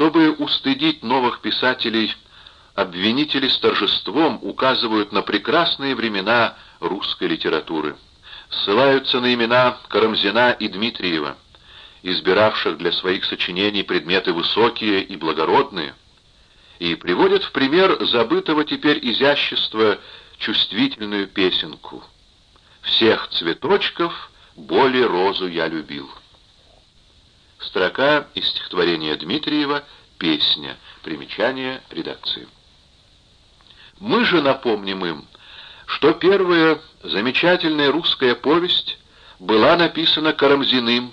Чтобы устыдить новых писателей, обвинители с торжеством указывают на прекрасные времена русской литературы. Ссылаются на имена Карамзина и Дмитриева, избиравших для своих сочинений предметы высокие и благородные, и приводят в пример забытого теперь изящества чувствительную песенку «Всех цветочков более розу я любил». Строка из стихотворения Дмитриева «Песня». Примечание редакции. Мы же напомним им, что первая замечательная русская повесть была написана Карамзиным,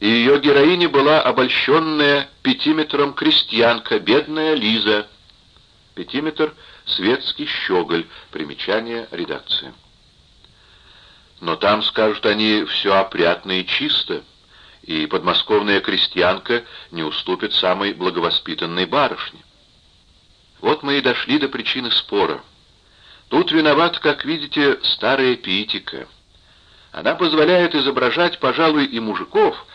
и ее героиня была обольщенная пятиметром крестьянка, бедная Лиза. Пятиметр — светский щеголь. Примечание редакции. Но там, скажут они, все опрятно и чисто, и подмосковная крестьянка не уступит самой благовоспитанной барышне. Вот мы и дошли до причины спора. Тут виноват, как видите, старая пиетика. Она позволяет изображать, пожалуй, и мужиков,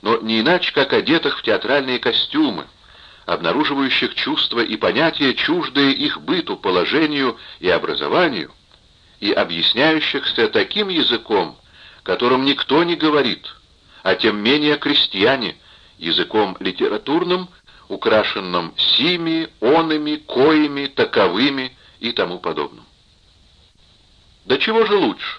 но не иначе, как одетых в театральные костюмы, обнаруживающих чувства и понятия, чуждые их быту, положению и образованию, и объясняющихся таким языком, которым никто не говорит, а тем менее крестьяне, языком литературным, украшенным сими, онами, коими, таковыми и тому подобным. Да чего же лучше?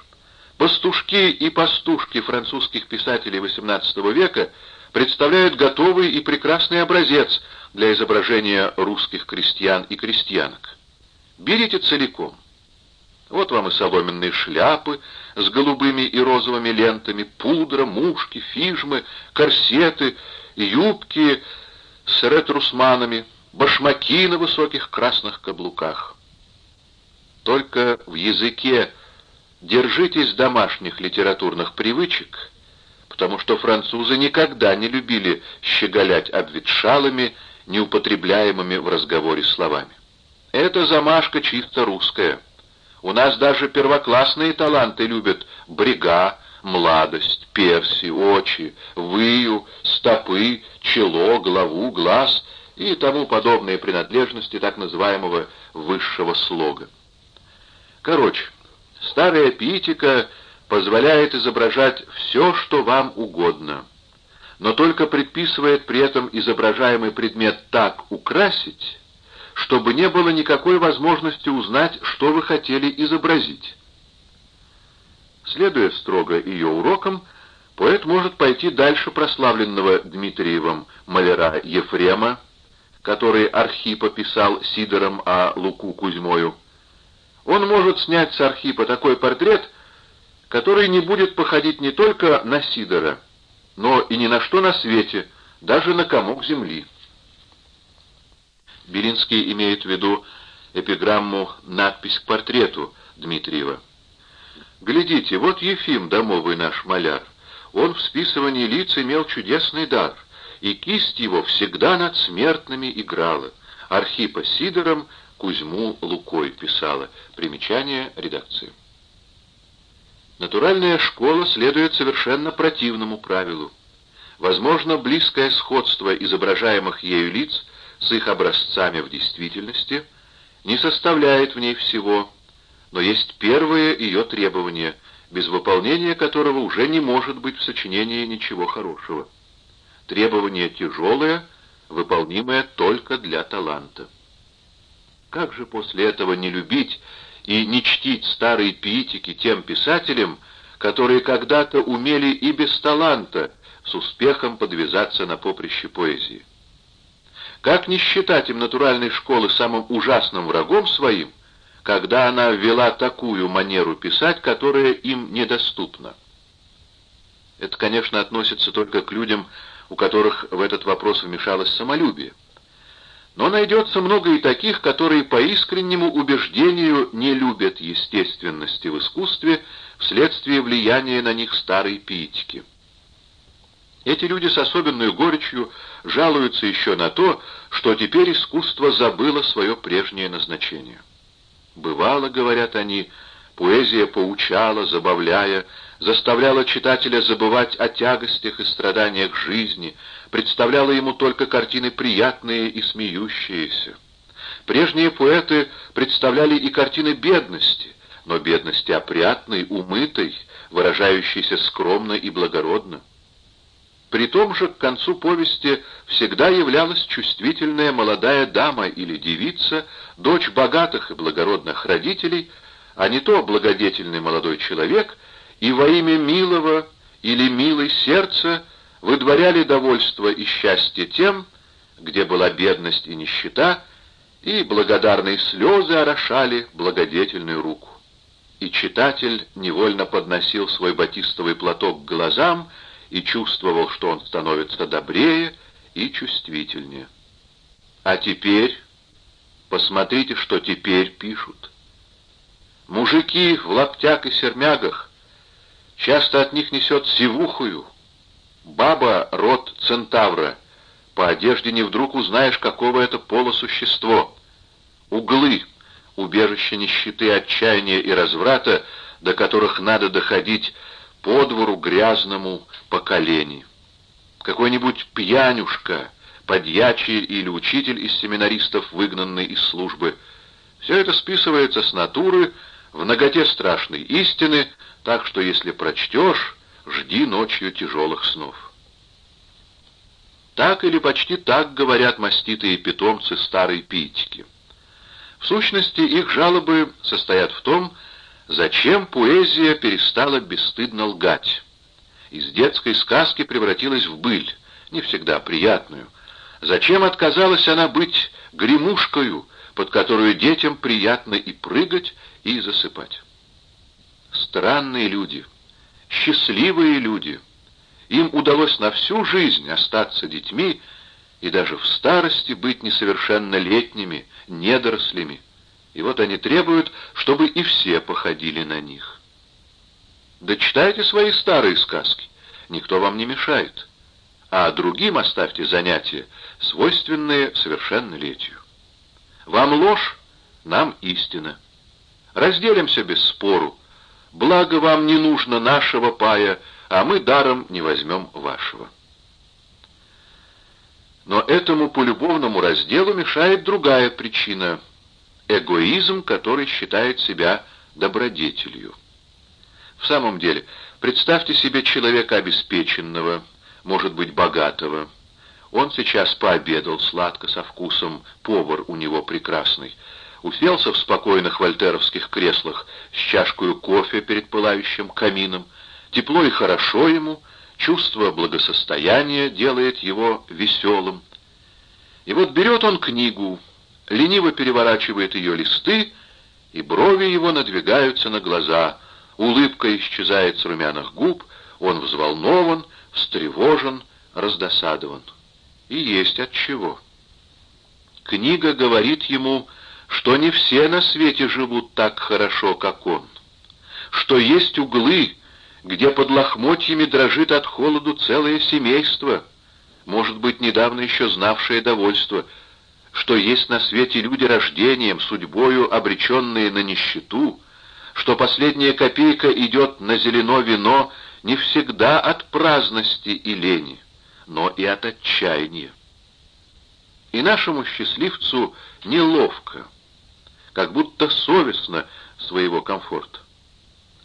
Пастушки и пастушки французских писателей XVIII века представляют готовый и прекрасный образец для изображения русских крестьян и крестьянок. Берите целиком. Вот вам и соломенные шляпы с голубыми и розовыми лентами, пудра, мушки, фижмы, корсеты, юбки с ретрусманами, башмаки на высоких красных каблуках. Только в языке держитесь домашних литературных привычек, потому что французы никогда не любили щеголять обветшалыми, неупотребляемыми в разговоре словами. Это замашка чисто русская. У нас даже первоклассные таланты любят брега, младость, перси, очи, выю, стопы, чело, голову, глаз и тому подобные принадлежности так называемого высшего слога. Короче, старая пиетика позволяет изображать все, что вам угодно, но только предписывает при этом изображаемый предмет так украсить, чтобы не было никакой возможности узнать, что вы хотели изобразить. Следуя строго ее урокам, поэт может пойти дальше прославленного Дмитриевым маляра Ефрема, который Архипа писал Сидором, а Луку Кузьмою. Он может снять с Архипа такой портрет, который не будет походить не только на Сидора, но и ни на что на свете, даже на комок земли. Белинский имеет в виду эпиграмму «Надпись к портрету» Дмитриева. «Глядите, вот Ефим, домовый наш маляр. Он в списывании лиц имел чудесный дар, и кисть его всегда над смертными играла. Архипа Сидором, Кузьму Лукой писала. Примечание редакции». Натуральная школа следует совершенно противному правилу. Возможно, близкое сходство изображаемых ею лиц с их образцами в действительности не составляет в ней всего, но есть первое ее требование, без выполнения которого уже не может быть в сочинении ничего хорошего. Требование тяжелое, выполнимое только для таланта. Как же после этого не любить и не чтить старые пиитики тем писателям, которые когда-то умели и без таланта с успехом подвязаться на поприще поэзии? Как не считать им натуральной школы самым ужасным врагом своим, когда она ввела такую манеру писать, которая им недоступна? Это, конечно, относится только к людям, у которых в этот вопрос вмешалось самолюбие. Но найдется много и таких, которые по искреннему убеждению не любят естественности в искусстве вследствие влияния на них старой пиетики. Эти люди с особенной горечью жалуются еще на то, что теперь искусство забыло свое прежнее назначение. Бывало, говорят они, поэзия поучала, забавляя, заставляла читателя забывать о тягостях и страданиях жизни, представляла ему только картины приятные и смеющиеся. Прежние поэты представляли и картины бедности, но бедности опрятной, умытой, выражающейся скромно и благородно. При том же к концу повести всегда являлась чувствительная молодая дама или девица, дочь богатых и благородных родителей, а не то благодетельный молодой человек, и во имя милого или милой сердца выдворяли довольство и счастье тем, где была бедность и нищета, и благодарные слезы орошали благодетельную руку. И читатель невольно подносил свой батистовый платок к глазам и чувствовал, что он становится добрее и чувствительнее. А теперь, посмотрите, что теперь пишут. Мужики в лаптях и сермягах, часто от них несет сивухую. Баба — род центавра. По одежде не вдруг узнаешь, какого это пола существо. Углы — убежище нищеты, отчаяния и разврата, до которых надо доходить по двору грязному по колени. Какой-нибудь пьянюшка, подьячий или учитель из семинаристов, выгнанный из службы. Все это списывается с натуры, в ноготе страшной истины, так что если прочтешь, жди ночью тяжелых снов. Так или почти так говорят маститые питомцы старой Питики. В сущности, их жалобы состоят в том, зачем поэзия перестала бесстыдно лгать. Из детской сказки превратилась в быль, не всегда приятную. Зачем отказалась она быть гремушкою, под которую детям приятно и прыгать, и засыпать. Странные люди, счастливые люди. Им удалось на всю жизнь остаться детьми и даже в старости быть несовершеннолетними, недорослями. И вот они требуют, чтобы и все походили на них. Да читайте свои старые сказки, никто вам не мешает. А другим оставьте занятия, свойственные совершеннолетию. Вам ложь, нам истина. Разделимся без спору. Благо вам не нужно нашего пая, а мы даром не возьмем вашего. Но этому полюбовному разделу мешает другая причина — эгоизм, который считает себя добродетелью. В самом деле, представьте себе человека обеспеченного, может быть, богатого. Он сейчас пообедал сладко, со вкусом, повар у него прекрасный — уселся в спокойных вольтеровских креслах с чашкой кофе перед пылающим камином. Тепло и хорошо ему, чувство благосостояния делает его веселым. И вот берет он книгу, лениво переворачивает ее листы, и брови его надвигаются на глаза, улыбка исчезает с румяных губ, он взволнован, встревожен, раздосадован. И есть от чего. Книга говорит ему что не все на свете живут так хорошо, как он, что есть углы, где под лохмотьями дрожит от холоду целое семейство, может быть, недавно еще знавшее довольство, что есть на свете люди рождением, судьбою обреченные на нищету, что последняя копейка идет на зелено вино не всегда от праздности и лени, но и от отчаяния. И нашему счастливцу неловко, как будто совестно своего комфорта.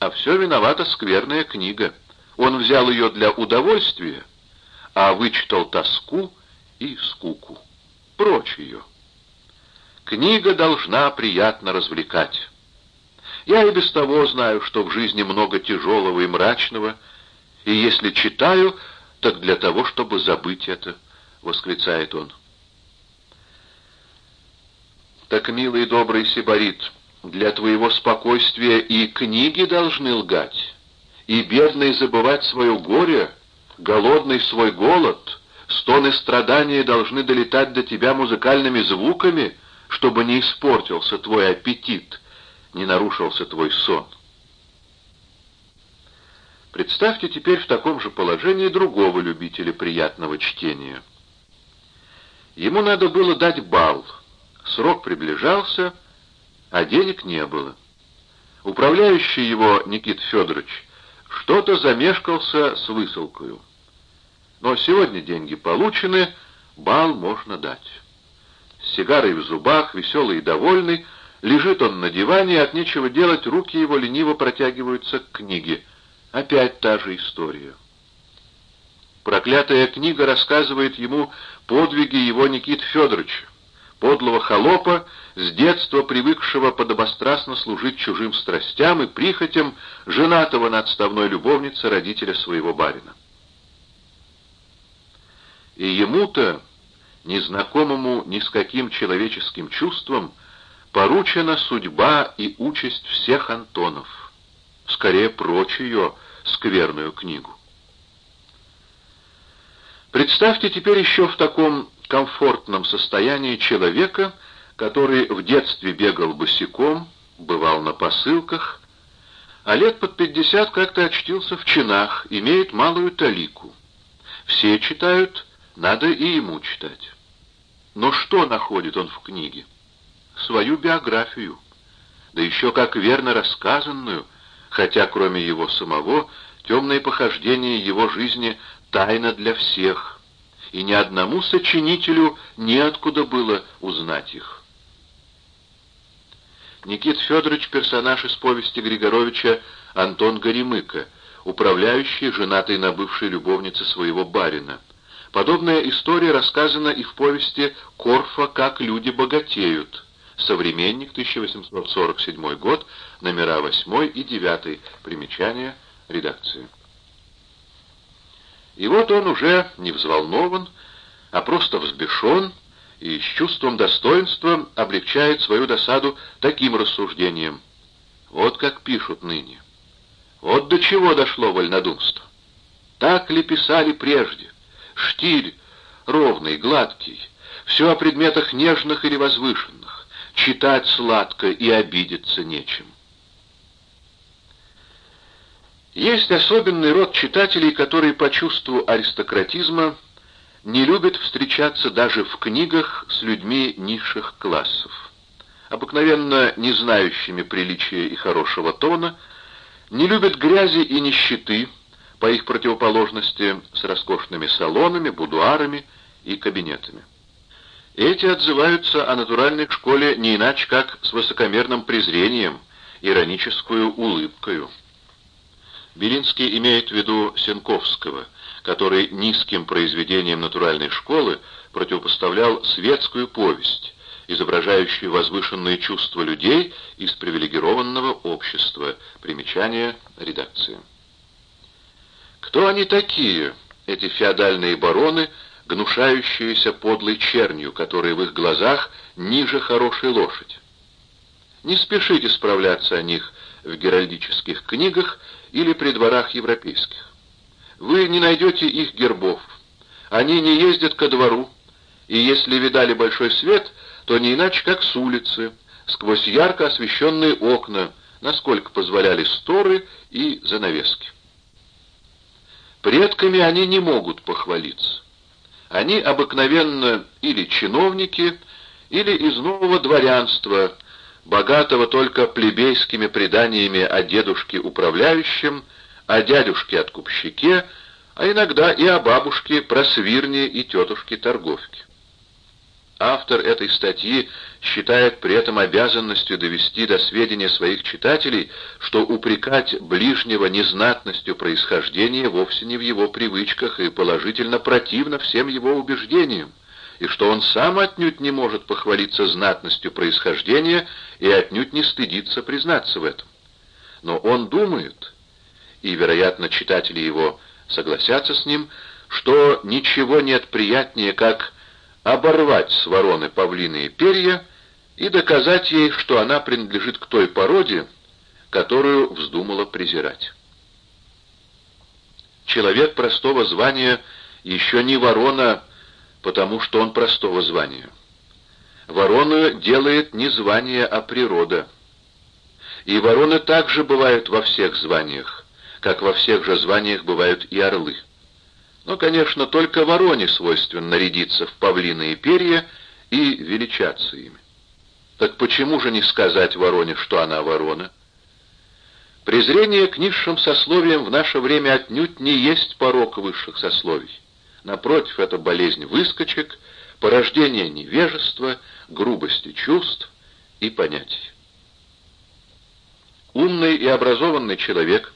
А все виновата скверная книга. Он взял ее для удовольствия, а вычитал тоску и скуку. Прочь ее. Книга должна приятно развлекать. Я и без того знаю, что в жизни много тяжелого и мрачного, и если читаю, так для того, чтобы забыть это, — восклицает он. Так, милый добрый Сибарит, для твоего спокойствия и книги должны лгать, и бедный забывать свое горе, голодный свой голод, стоны страдания должны долетать до тебя музыкальными звуками, чтобы не испортился твой аппетит, не нарушился твой сон. Представьте теперь в таком же положении другого любителя приятного чтения. Ему надо было дать бал — Срок приближался, а денег не было. Управляющий его, Никит Федорович, что-то замешкался с высылкою. Но сегодня деньги получены, бал можно дать. С сигарой в зубах, веселый и довольный, лежит он на диване, и от нечего делать руки его лениво протягиваются к книге. Опять та же история. Проклятая книга рассказывает ему подвиги его Никиты Федоровича, подлого холопа, с детства привыкшего подобострастно служить чужим страстям и прихотям женатого на отставной любовнице родителя своего барина. И ему-то, незнакомому ни с каким человеческим чувством, поручена судьба и участь всех Антонов. Скорее прочь ее скверную книгу. Представьте теперь еще в таком комфортном состоянии человека, который в детстве бегал босиком, бывал на посылках, а лет под пятьдесят как-то очтился в чинах, имеет малую талику. Все читают, надо и ему читать. Но что находит он в книге? Свою биографию, да еще как верно рассказанную, хотя кроме его самого темные похождения его жизни тайна для всех, и ни одному сочинителю неоткуда было узнать их. Никит Федорович — персонаж из повести Григоровича Антон Горемыка, управляющий, женатый на бывшей любовнице своего барина. Подобная история рассказана и в повести «Корфа. Как люди богатеют». Современник, 1847 год, номера 8 и 9, примечание редакции. И вот он уже не взволнован, а просто взбешен и с чувством достоинства облегчает свою досаду таким рассуждением. Вот как пишут ныне. Вот до чего дошло вольнодумство. Так ли писали прежде? Штиль ровный, гладкий, все о предметах нежных или возвышенных, читать сладко и обидеться нечем. Есть особенный род читателей, которые по чувству аристократизма не любят встречаться даже в книгах с людьми низших классов. Обыкновенно не знающими приличия и хорошего тона, не любят грязи и нищеты, по их противоположности с роскошными салонами, будуарами и кабинетами. Эти отзываются о натуральной школе не иначе, как с высокомерным презрением, ироническую улыбкою. Белинский имеет в виду Сенковского, который низким произведением натуральной школы противопоставлял светскую повесть, изображающую возвышенные чувства людей из привилегированного общества. Примечание редакции. Кто они такие, эти феодальные бароны, гнушающиеся подлой чернью, которые в их глазах ниже хорошей лошади? Не спешите справляться о них в геральдических книгах или при дворах европейских. Вы не найдете их гербов. Они не ездят ко двору, и если видали большой свет, то не иначе, как с улицы, сквозь ярко освещенные окна, насколько позволяли сторы и занавески. Предками они не могут похвалиться. Они обыкновенно или чиновники, или из нового дворянства – богатого только плебейскими преданиями о дедушке управляющем, о дядюшке откупщике, а иногда и о бабушке просвирне и тетушке торговке. Автор этой статьи считает при этом обязанностью довести до сведения своих читателей, что упрекать ближнего незнатностью происхождения вовсе не в его привычках и положительно противно всем его убеждениям и что он сам отнюдь не может похвалиться знатностью происхождения и отнюдь не стыдится признаться в этом. Но он думает, и, вероятно, читатели его согласятся с ним, что ничего нет приятнее, как оборвать с вороны павлиные перья и доказать ей, что она принадлежит к той породе, которую вздумала презирать. Человек простого звания еще не ворона потому что он простого звания. Ворону делает не звание, а природа. И вороны также бывают во всех званиях, как во всех же званиях бывают и орлы. Но, конечно, только вороне свойственно рядиться в павлиные перья и величаться ими. Так почему же не сказать вороне, что она ворона? Презрение к низшим сословиям в наше время отнюдь не есть порок высших сословий. Напротив, это болезнь выскочек, порождение невежества, грубости чувств и понятий. Умный и образованный человек,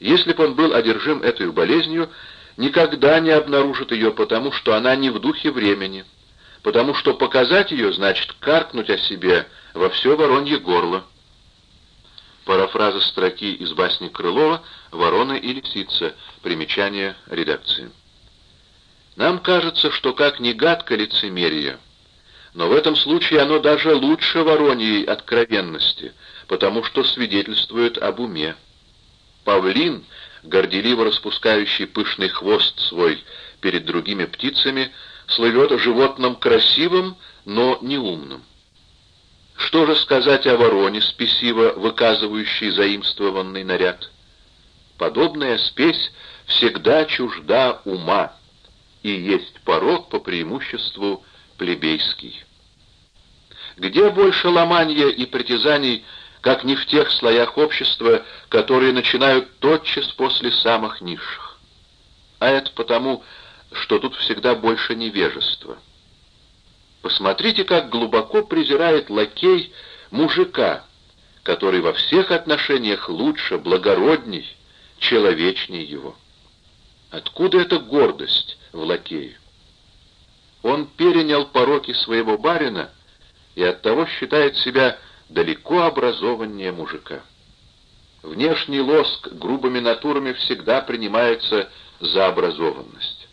если бы он был одержим этой болезнью, никогда не обнаружит ее, потому что она не в духе времени, потому что показать ее значит каркнуть о себе во все воронье горло. Парафраза строки из басни Крылова «Ворона и лисица». Примечание редакции. Нам кажется, что как ни гадко лицемерие, но в этом случае оно даже лучше вороньей откровенности, потому что свидетельствует об уме. Павлин, горделиво распускающий пышный хвост свой перед другими птицами, слывет животным красивым, но неумным. Что же сказать о вороне, спесиво выказывающей заимствованный наряд? Подобная спесь всегда чужда ума и есть порог по преимуществу плебейский. Где больше ломанья и притязаний, как не в тех слоях общества, которые начинают тотчас после самых низших? А это потому, что тут всегда больше невежества. Посмотрите, как глубоко презирает лакей мужика, который во всех отношениях лучше, благородней, человечней его. Откуда эта гордость в лакее? Он перенял пороки своего барина и оттого считает себя далеко образованнее мужика. Внешний лоск грубыми натурами всегда принимается за образованность.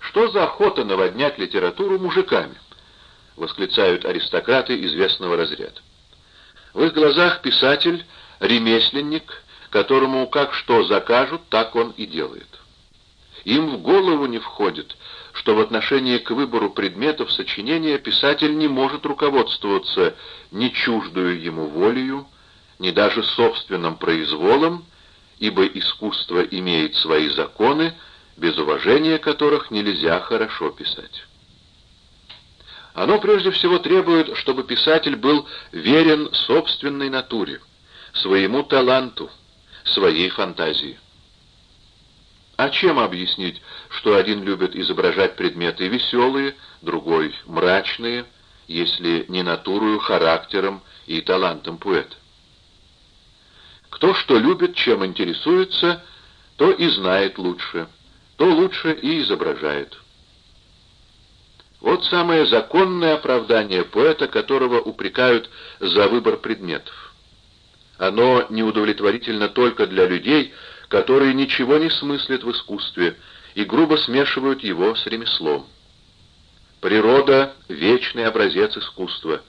Что за охота наводнять литературу мужиками? Восклицают аристократы известного разряда. В их глазах писатель — ремесленник, которому как что закажут, так он и делает. Им в голову не входит, что в отношении к выбору предметов сочинения писатель не может руководствоваться ни чуждую ему волею, ни даже собственным произволом, ибо искусство имеет свои законы, без уважения которых нельзя хорошо писать. Оно прежде всего требует, чтобы писатель был верен собственной натуре, своему таланту, своей фантазии. А чем объяснить, что один любит изображать предметы веселые, другой — мрачные, если не натурою, характером и талантом поэта? Кто что любит, чем интересуется, то и знает лучше — то лучше и изображает. Вот самое законное оправдание поэта, которого упрекают за выбор предметов. Оно неудовлетворительно только для людей, которые ничего не смыслят в искусстве и грубо смешивают его с ремеслом. Природа — вечный образец искусства,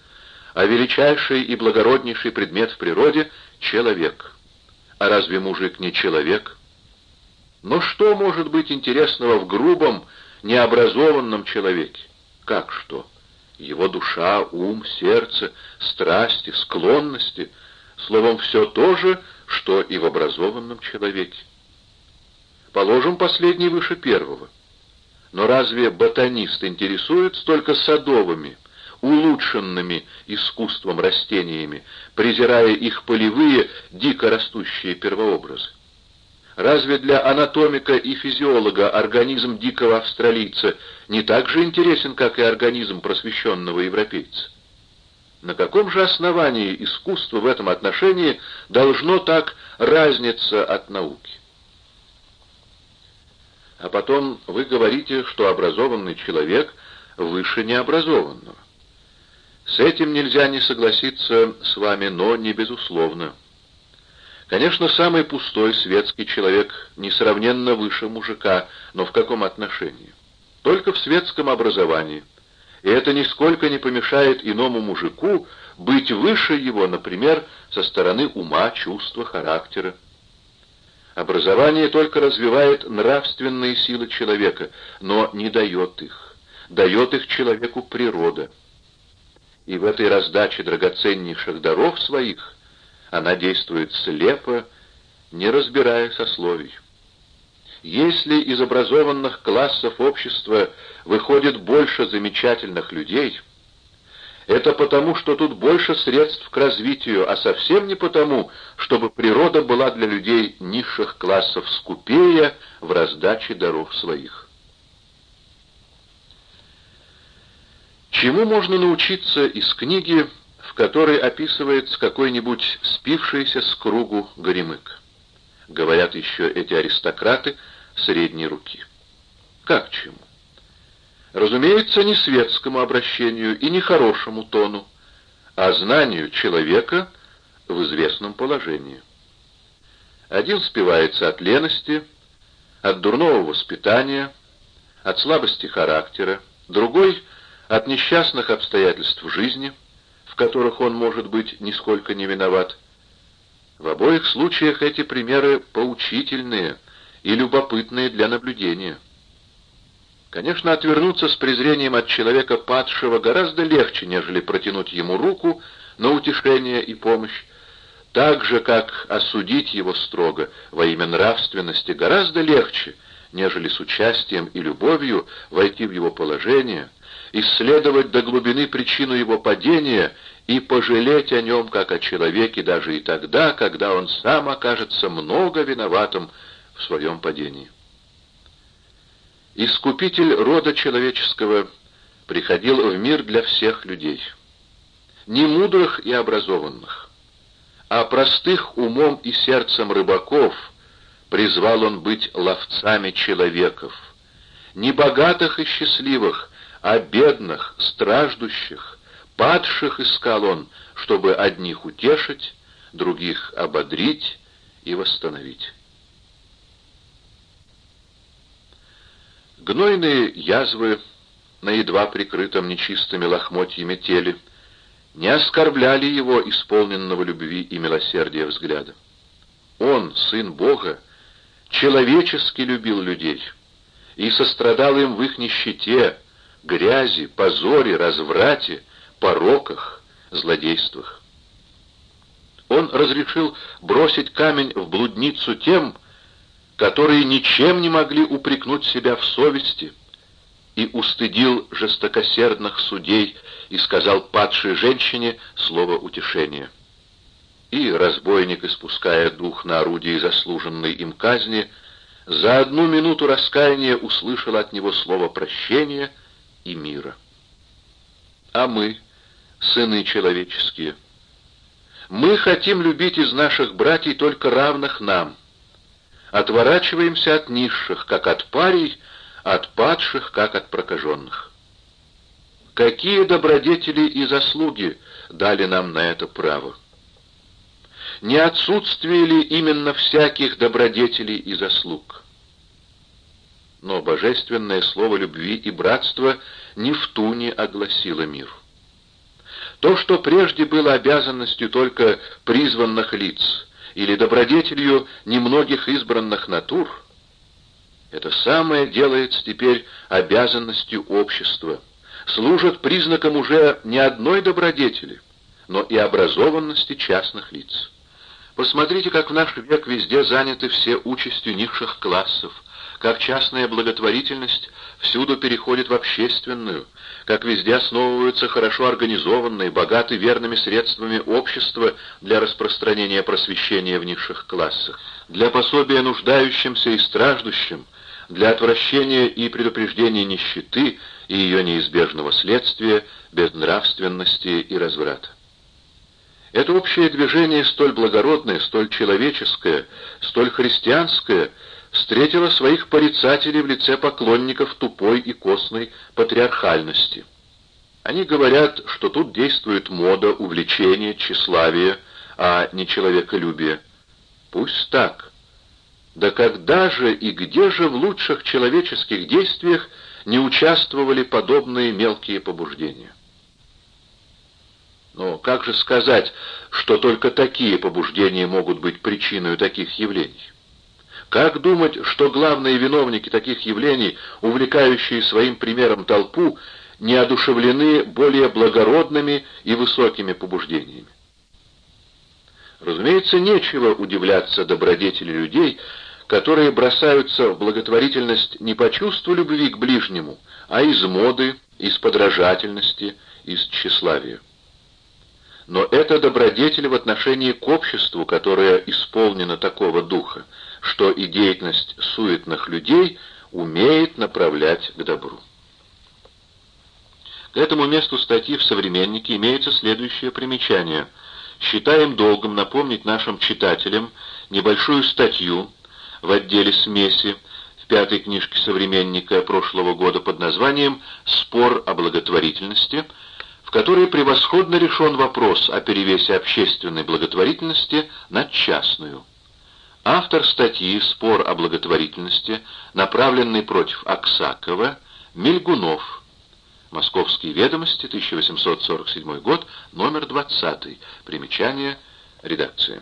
а величайший и благороднейший предмет в природе — человек. А разве мужик не человек — но что может быть интересного в грубом, необразованном человеке? Как что? Его душа, ум, сердце, страсти, склонности, словом, все то же, что и в образованном человеке. Положим последний выше первого. Но разве ботанист интересуется только садовыми, улучшенными искусством растениями, презирая их полевые, дико растущие первообразы? Разве для анатомика и физиолога организм дикого австралийца не так же интересен, как и организм просвещенного европейца? На каком же основании искусство в этом отношении должно так разниться от науки? А потом вы говорите, что образованный человек выше необразованного. С этим нельзя не согласиться с вами, но не безусловно. Конечно, самый пустой светский человек несравненно выше мужика, но в каком отношении? Только в светском образовании. И это нисколько не помешает иному мужику быть выше его, например, со стороны ума, чувства, характера. Образование только развивает нравственные силы человека, но не дает их. Дает их человеку природа. И в этой раздаче драгоценнейших даров своих – она действует слепо, не разбирая сословий. Если из образованных классов общества выходит больше замечательных людей, Это потому, что тут больше средств к развитию, а совсем не потому, чтобы природа была для людей низших классов скупее в раздаче даров своих. Чему можно научиться из книги, в которой описывается какой-нибудь спившийся с кругу горемык? Говорят еще эти аристократы средней руки. Как чему? Разумеется, не светскому обращению и не хорошему тону, а знанию человека в известном положении. Один спивается от лености, от дурного воспитания, от слабости характера, другой — от несчастных обстоятельств жизни, в которых он, может быть, нисколько не виноват. В обоих случаях эти примеры поучительные и любопытные для наблюдения. Конечно, отвернуться с презрением от человека падшего гораздо легче, нежели протянуть ему руку на утешение и помощь, так же, как осудить его строго во имя нравственности гораздо легче, нежели с участием и любовью войти в его положение, исследовать до глубины причину его падения и пожалеть о нем как о человеке даже и тогда, когда он сам окажется много виноватым в своем падении. Искупитель рода человеческого приходил в мир для всех людей. Не мудрых и образованных, а простых умом и сердцем рыбаков призвал он быть ловцами человеков. Не богатых и счастливых, а бедных, страждущих, падших искал он, чтобы одних утешить, других ободрить и восстановить. Гнойные язвы на едва прикрытом нечистыми лохмотьями теле не оскорбляли его исполненного любви и милосердия взгляда. Он, сын Бога, человечески любил людей и сострадал им в их нищете, грязи, позоре, разврате, пороках, злодействах. Он разрешил бросить камень в блудницу тем, которые ничем не могли упрекнуть себя в совести, и устыдил жестокосердных судей и сказал падшей женщине слово утешения. И разбойник, испуская дух на орудии заслуженной им казни, за одну минуту раскаяния услышал от него слово прощения и мира. А мы, сыны человеческие, мы хотим любить из наших братьев только равных нам — Отворачиваемся от низших, как от парей, от падших, как от прокаженных. Какие добродетели и заслуги дали нам на это право? Не отсутствие ли именно всяких добродетелей и заслуг? Но божественное слово любви и братства не в туне огласило мир. То, что прежде было обязанностью только призванных лиц, или добродетелью немногих избранных натур, это самое делается теперь обязанностью общества, служит признаком уже не одной добродетели, но и образованности частных лиц. Посмотрите, как в наш век везде заняты все участью низших классов, как частная благотворительность всюду переходит в общественную, как везде основываются хорошо организованные, богатые верными средствами общества для распространения просвещения в низших классах, для пособия нуждающимся и страждущим, для отвращения и предупреждения нищеты и ее неизбежного следствия, безнравственности и разврата. Это общее движение столь благородное, столь человеческое, столь христианское — встретила своих порицателей в лице поклонников тупой и костной патриархальности. Они говорят, что тут действует мода, увлечение, тщеславие, а не человеколюбие. Пусть так. Да когда же и где же в лучших человеческих действиях не участвовали подобные мелкие побуждения? Но как же сказать, что только такие побуждения могут быть причиной таких явлений? Как думать, что главные виновники таких явлений, увлекающие своим примером толпу, не одушевлены более благородными и высокими побуждениями? Разумеется, нечего удивляться добродетели людей, которые бросаются в благотворительность не по чувству любви к ближнему, а из моды из подражательности, из тщеславия. Но это добродетель в отношении к обществу, которое исполнено такого духа, что и деятельность суетных людей умеет направлять к добру. К этому месту статьи в «Современнике» имеется следующее примечание. Считаем долгом напомнить нашим читателям небольшую статью в отделе «Смеси» в пятой книжке «Современника» прошлого года под названием «Спор о благотворительности», которой превосходно решен вопрос о перевесе общественной благотворительности над частную. Автор статьи «Спор о благотворительности», направленный против Аксакова, Мельгунов, Московские ведомости, 1847 год, номер 20. Примечание редакции.